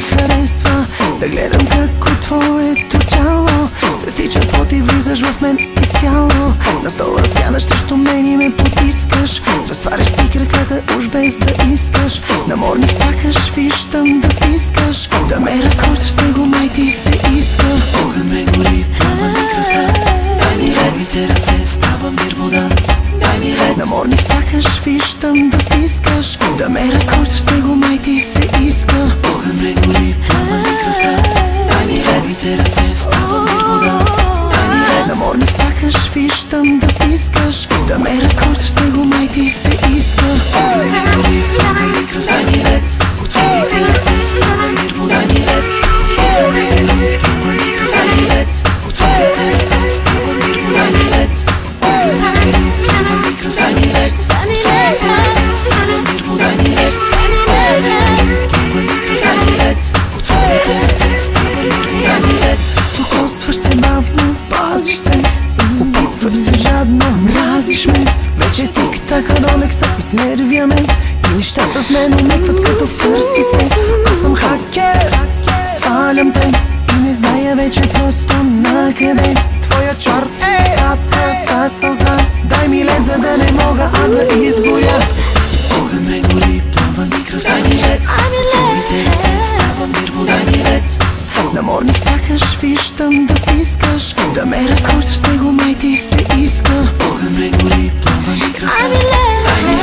харесва Да гледам как от твоето тяло. Се стича пот и влизаш в мен изцяло. На стола сядаш срещу мен и ме потискаш. Разтваряш си краката уж без да искаш. Наморник сякаш виждам да стискаш. Да ме разхождаш с него май ти се иска. Огън ме гори, плава ми кръвта. Дай ми твоите ръце, ставам вир вода. Ми Наморник сякаш виждам да стискаш. Да ме разхождаш с него май Наморник сякаш виждам да стискаш Да ме разхождаш с него май ти се иска плава ми кръвта пазиш се. Опитваш се. Жадно, мразиш ме. Вече тик-така долекса изнервя ме И нещата в мен умекват като в търси се. Аз съм хакер, свалям те. И не зная вече просто накъде Твоя чар е капката сълза Дай ми лед, за да не мога аз да изгоря виждам да стискаш. Да ме разхождаш с него май ти се иска. Огън ме гори, плава ми кръвта Дай ми